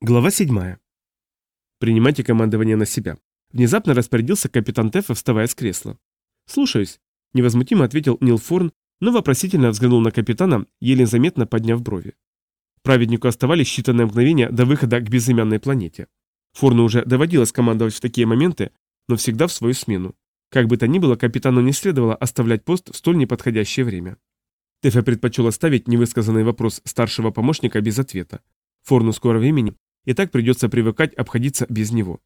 Глава 7. Принимайте командование на себя. Внезапно распорядился капитан Тефа, вставая с кресла. «Слушаюсь», — невозмутимо ответил Нил Форн, но вопросительно взглянул на капитана, еле заметно подняв брови. Праведнику оставались считанные мгновения до выхода к безымянной планете. Форну уже доводилось командовать в такие моменты, но всегда в свою смену. Как бы то ни было, капитану не следовало оставлять пост в столь неподходящее время. Тефе предпочел оставить невысказанный вопрос старшего помощника без ответа. Форну скоро времени и так придется привыкать обходиться без него.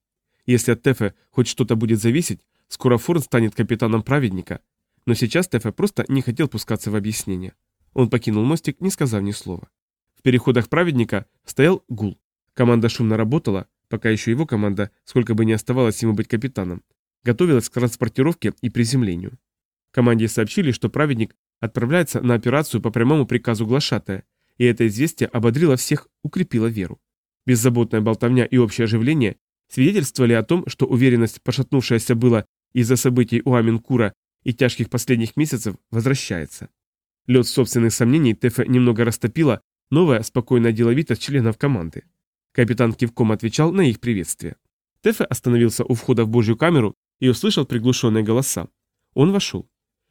Если от Тефе хоть что-то будет зависеть, скоро Форд станет капитаном праведника. Но сейчас Тефе просто не хотел пускаться в объяснение. Он покинул мостик, не сказав ни слова. В переходах праведника стоял гул. Команда шумно работала, пока еще его команда, сколько бы ни оставалось ему быть капитаном, готовилась к транспортировке и приземлению. Команде сообщили, что праведник отправляется на операцию по прямому приказу глашатая, и это известие ободрило всех, укрепило веру. Беззаботная болтовня и общее оживление свидетельствовали о том, что уверенность, пошатнувшаяся была из-за событий у Аминкура и тяжких последних месяцев, возвращается. Лед собственных сомнений Тефа немного растопила новая спокойная деловитость членов команды. Капитан кивком отвечал на их приветствие. Тефе остановился у входа в божью камеру и услышал приглушенные голоса. Он вошел.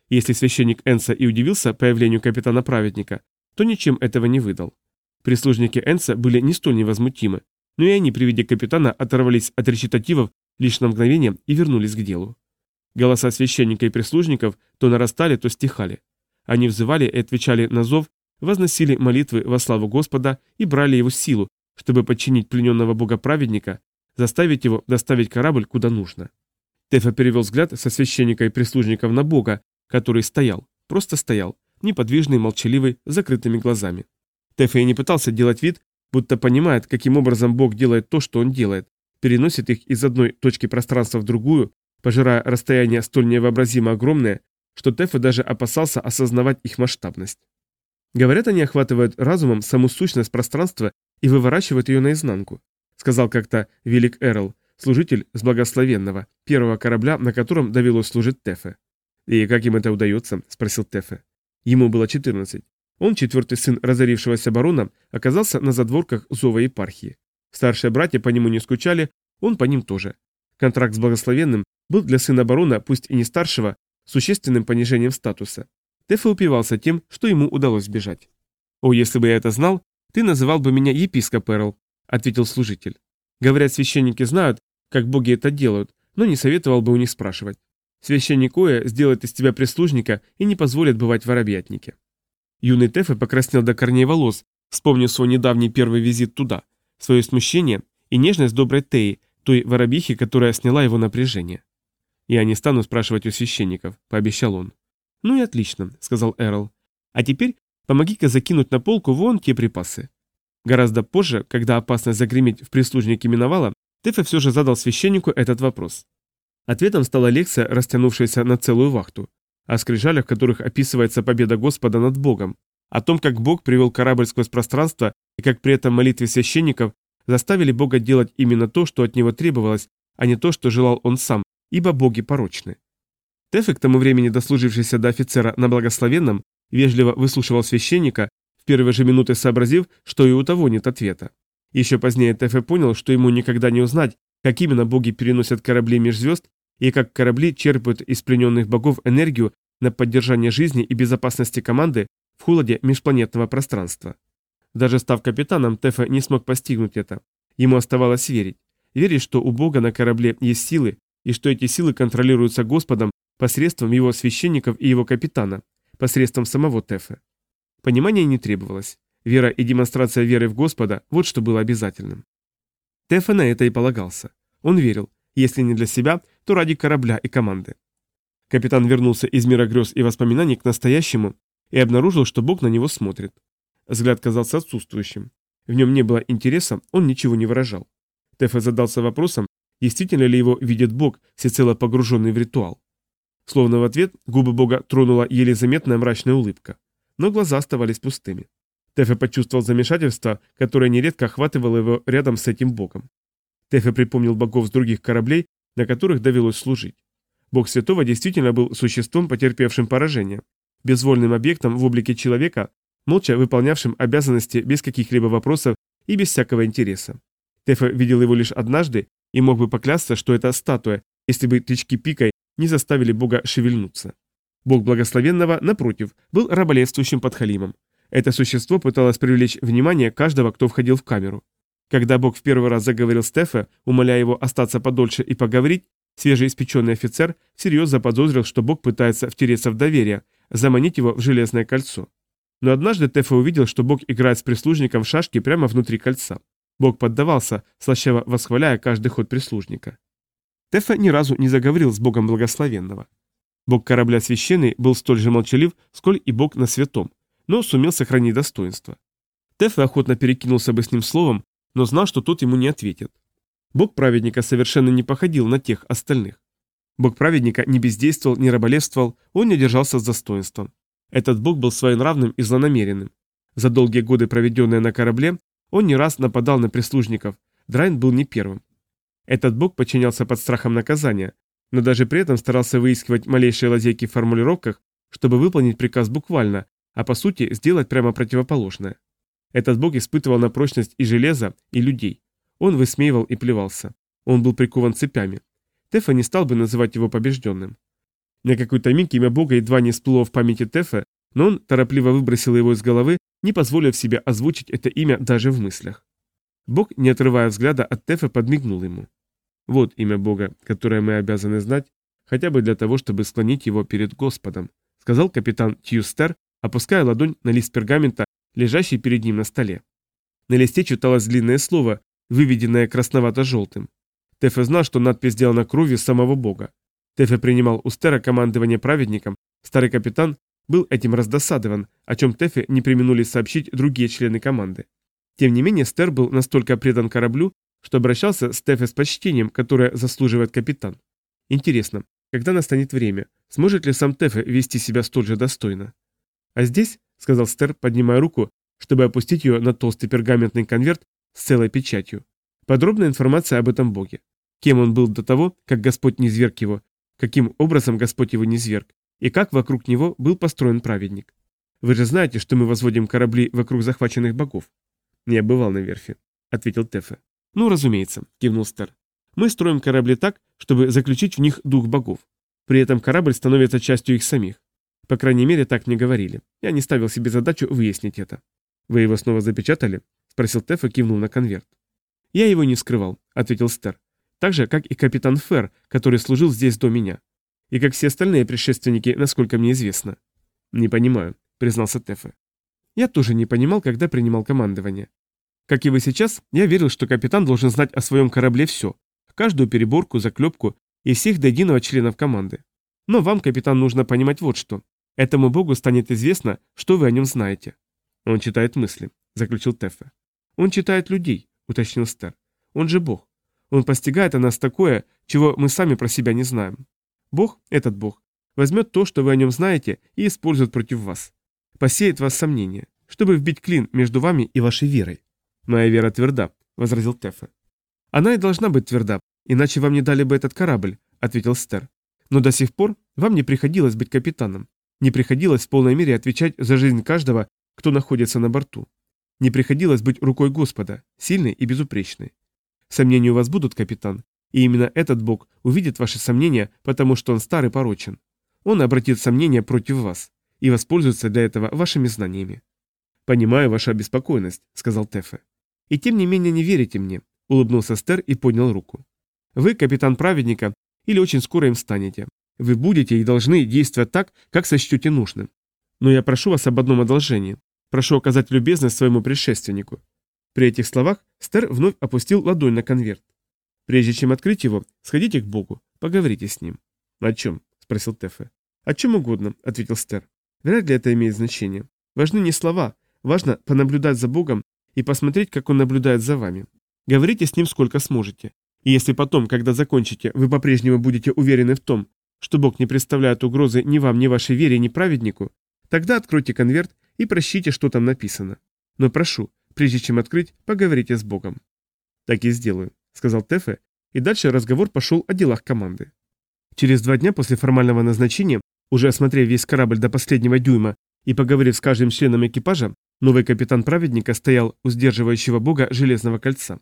Если священник Энса и удивился появлению капитана-праведника, то ничем этого не выдал. Прислужники Энса были не столь невозмутимы, но и они при виде капитана оторвались от речитативов лишь на мгновение и вернулись к делу. Голоса священника и прислужников то нарастали, то стихали. Они взывали и отвечали на зов, возносили молитвы во славу Господа и брали его силу, чтобы подчинить плененного бога-праведника, заставить его доставить корабль куда нужно. Тефа перевел взгляд со священника и прислужников на бога, который стоял, просто стоял, неподвижный, молчаливый, с закрытыми глазами. Тэффи не пытался делать вид, будто понимает, каким образом Бог делает то, что он делает, переносит их из одной точки пространства в другую, пожирая расстояние столь невообразимо огромное, что Тэффи даже опасался осознавать их масштабность. Говорят, они охватывают разумом саму сущность пространства и выворачивают ее наизнанку, сказал как-то Велик Эрл, служитель с благословенного, первого корабля, на котором довелось служить Тефе. «И как им это удается?» – спросил Тэфе. Ему было 14. Он четвертый сын разорившегося барона оказался на задворках Зова епархии. Старшие братья по нему не скучали, он по ним тоже. Контракт с благословенным был для сына барона, пусть и не старшего, существенным понижением статуса. Тефа упивался тем, что ему удалось сбежать. «О, если бы я это знал, ты называл бы меня епископ Эрл», — ответил служитель. «Говорят, священники знают, как боги это делают, но не советовал бы у них спрашивать. Священник Оя сделает из тебя прислужника и не позволит бывать в воробьятнике». Юный Тэфе покраснел до корней волос, вспомнив свой недавний первый визит туда, свое смущение и нежность доброй Теи, той воробихи, которая сняла его напряжение. «Я не стану спрашивать у священников», — пообещал он. «Ну и отлично», — сказал Эрл. «А теперь помоги-ка закинуть на полку вон те припасы». Гораздо позже, когда опасность загреметь в прислужнике миновала, Тэфе все же задал священнику этот вопрос. Ответом стала лекция, растянувшаяся на целую вахту о скрижалях, в которых описывается победа Господа над Богом, о том, как Бог привел корабль сквозь пространство и как при этом молитве священников заставили Бога делать именно то, что от него требовалось, а не то, что желал он сам, ибо боги порочны. Тефи, к тому времени дослужившийся до офицера на благословенном, вежливо выслушивал священника, в первые же минуты сообразив, что и у того нет ответа. Еще позднее Тефе понял, что ему никогда не узнать, как именно боги переносят корабли межзвезд и как корабли черпают из плененных богов энергию на поддержание жизни и безопасности команды в холоде межпланетного пространства. Даже став капитаном, Тефа не смог постигнуть это. Ему оставалось верить. Верить, что у Бога на корабле есть силы, и что эти силы контролируются Господом посредством его священников и его капитана, посредством самого Тефа. Понимания не требовалось. Вера и демонстрация веры в Господа – вот что было обязательным. Тефа на это и полагался. Он верил, если не для себя, то ради корабля и команды. Капитан вернулся из мира грез и воспоминаний к настоящему и обнаружил, что Бог на него смотрит. Взгляд казался отсутствующим. В нем не было интереса, он ничего не выражал. Тефе задался вопросом, действительно ли его видит Бог, всецело погруженный в ритуал. Словно в ответ губы Бога тронула еле заметная мрачная улыбка, но глаза оставались пустыми. Тефе почувствовал замешательство, которое нередко охватывало его рядом с этим Богом. Тефе припомнил богов с других кораблей, на которых довелось служить. Бог Святого действительно был существом, потерпевшим поражение, безвольным объектом в облике человека, молча выполнявшим обязанности без каких-либо вопросов и без всякого интереса. Тефа видел его лишь однажды и мог бы поклясться, что это статуя, если бы тычки пикой не заставили Бога шевельнуться. Бог Благословенного, напротив, был раболепствующим подхалимом. Это существо пыталось привлечь внимание каждого, кто входил в камеру. Когда Бог в первый раз заговорил с Тефе, умоляя его остаться подольше и поговорить, свежеиспеченный офицер всерьез заподозрил, что Бог пытается втереться в доверие, заманить его в железное кольцо. Но однажды Тефе увидел, что Бог играет с прислужником в шашки прямо внутри кольца. Бог поддавался, слащаво восхваляя каждый ход прислужника. Тефе ни разу не заговорил с Богом Благословенного. Бог корабля священный был столь же молчалив, сколь и Бог на святом, но сумел сохранить достоинство. Тефе охотно перекинулся бы с ним словом, но знал, что тот ему не ответит. Бог праведника совершенно не походил на тех остальных. Бог праведника не бездействовал, не раболепствовал, он не держался с достоинством. Этот бог был своенравным и злонамеренным. За долгие годы, проведенные на корабле, он не раз нападал на прислужников, Драйн был не первым. Этот бог подчинялся под страхом наказания, но даже при этом старался выискивать малейшие лазейки в формулировках, чтобы выполнить приказ буквально, а по сути сделать прямо противоположное. Этот бог испытывал на прочность и железо, и людей. Он высмеивал и плевался. Он был прикован цепями. Тефа не стал бы называть его побежденным. На какой-то миг имя бога едва не всплыло в памяти Тефа, но он торопливо выбросил его из головы, не позволив себе озвучить это имя даже в мыслях. Бог, не отрывая взгляда от Тефа, подмигнул ему. «Вот имя Бога, которое мы обязаны знать, хотя бы для того, чтобы склонить его перед Господом», сказал капитан Тьюстер, опуская ладонь на лист пергамента, лежащий перед ним на столе. На листе читалось длинное слово, выведенное красновато-желтым. Тефе знал, что надпись сделана кровью самого бога. Тефе принимал у Стера командование праведником, старый капитан был этим раздосадован, о чем Тефе не применули сообщить другие члены команды. Тем не менее, Стер был настолько предан кораблю, что обращался с Тефе с почтением, которое заслуживает капитан. Интересно, когда настанет время, сможет ли сам Тефе вести себя столь же достойно? А здесь сказал Стер, поднимая руку, чтобы опустить ее на толстый пергаментный конверт с целой печатью. Подробная информация об этом боге. Кем он был до того, как Господь не зверг его, каким образом Господь его не зверг, и как вокруг него был построен праведник. Вы же знаете, что мы возводим корабли вокруг захваченных богов. не бывал на верфи, ответил Тефе. Ну, разумеется, кивнул Стер. Мы строим корабли так, чтобы заключить в них дух богов. При этом корабль становится частью их самих. По крайней мере, так мне говорили. Я не ставил себе задачу выяснить это. Вы его снова запечатали? Спросил Теф и кивнул на конверт. Я его не скрывал, ответил Стер. Так же, как и капитан Фер, который служил здесь до меня. И как все остальные предшественники, насколько мне известно. Не понимаю, признался Тефе. Я тоже не понимал, когда принимал командование. Как и вы сейчас, я верил, что капитан должен знать о своем корабле все. Каждую переборку, заклепку и всех до единого членов команды. Но вам, капитан, нужно понимать вот что. Этому богу станет известно, что вы о нем знаете. Он читает мысли, заключил Теффе. Он читает людей, уточнил Стер. Он же бог. Он постигает о нас такое, чего мы сами про себя не знаем. Бог, этот бог, возьмет то, что вы о нем знаете, и использует против вас. Посеет вас сомнения, чтобы вбить клин между вами и вашей верой. Моя вера тверда, возразил Теффе. Она и должна быть тверда, иначе вам не дали бы этот корабль, ответил Стер. Но до сих пор вам не приходилось быть капитаном, не приходилось в полной мере отвечать за жизнь каждого, кто находится на борту. Не приходилось быть рукой Господа, сильной и безупречной. Сомнения у вас будут, капитан, и именно этот Бог увидит ваши сомнения, потому что он стар и порочен. Он обратит сомнения против вас и воспользуется для этого вашими знаниями. «Понимаю вашу обеспокоенность», — сказал Тефе. «И тем не менее не верите мне», — улыбнулся Стер и поднял руку. «Вы капитан праведника или очень скоро им станете. Вы будете и должны действовать так, как сочтете нужным. Но я прошу вас об одном одолжении. Прошу оказать любезность своему предшественнику». При этих словах Стер вновь опустил ладонь на конверт. «Прежде чем открыть его, сходите к Богу, поговорите с ним». «О чем?» – спросил Тефе. «О чем угодно», – ответил Стер. «Вряд ли это имеет значение. Важны не слова, важно понаблюдать за Богом и посмотреть, как он наблюдает за вами. Говорите с ним сколько сможете. И если потом, когда закончите, вы по-прежнему будете уверены в том, что Бог не представляет угрозы ни вам, ни вашей вере, ни праведнику, тогда откройте конверт и прочтите, что там написано. Но прошу, прежде чем открыть, поговорите с Богом. Так и сделаю, сказал Тефе, и дальше разговор пошел о делах команды. Через два дня после формального назначения, уже осмотрев весь корабль до последнего дюйма и поговорив с каждым членом экипажа, новый капитан праведника стоял у сдерживающего бога Железного кольца.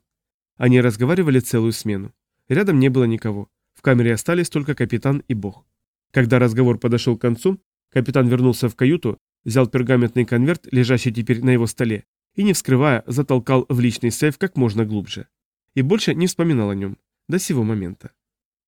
Они разговаривали целую смену. Рядом не было никого. В камере остались только капитан и бог. Когда разговор подошел к концу, капитан вернулся в каюту, взял пергаментный конверт, лежащий теперь на его столе, и, не вскрывая, затолкал в личный сейф как можно глубже. И больше не вспоминал о нем. До сего момента.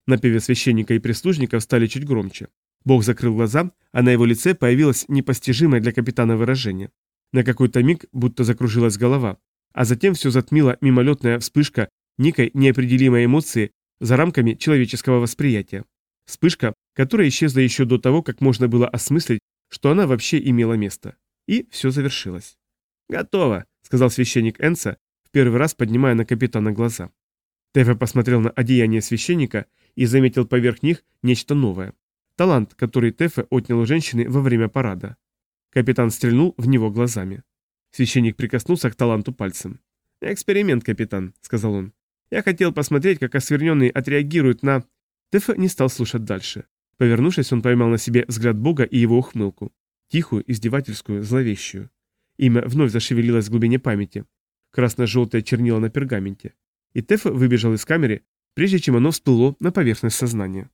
На певе священника и прислужников стали чуть громче. Бог закрыл глаза, а на его лице появилось непостижимое для капитана выражение. На какой-то миг будто закружилась голова, а затем все затмила мимолетная вспышка некой неопределимой эмоции, за рамками человеческого восприятия. Вспышка, которая исчезла еще до того, как можно было осмыслить, что она вообще имела место. И все завершилось. «Готово», — сказал священник Энса, в первый раз поднимая на капитана глаза. Тефе посмотрел на одеяние священника и заметил поверх них нечто новое. Талант, который Тефе отнял у женщины во время парада. Капитан стрельнул в него глазами. Священник прикоснулся к таланту пальцем. «Эксперимент, капитан», — сказал он. Я хотел посмотреть, как оскверненный отреагирует на... Тефа не стал слушать дальше. Повернувшись, он поймал на себе взгляд Бога и его ухмылку. Тихую, издевательскую, зловещую. Имя вновь зашевелилось в глубине памяти. Красно-желтое чернило на пергаменте. И Тефа выбежал из камеры, прежде чем оно всплыло на поверхность сознания.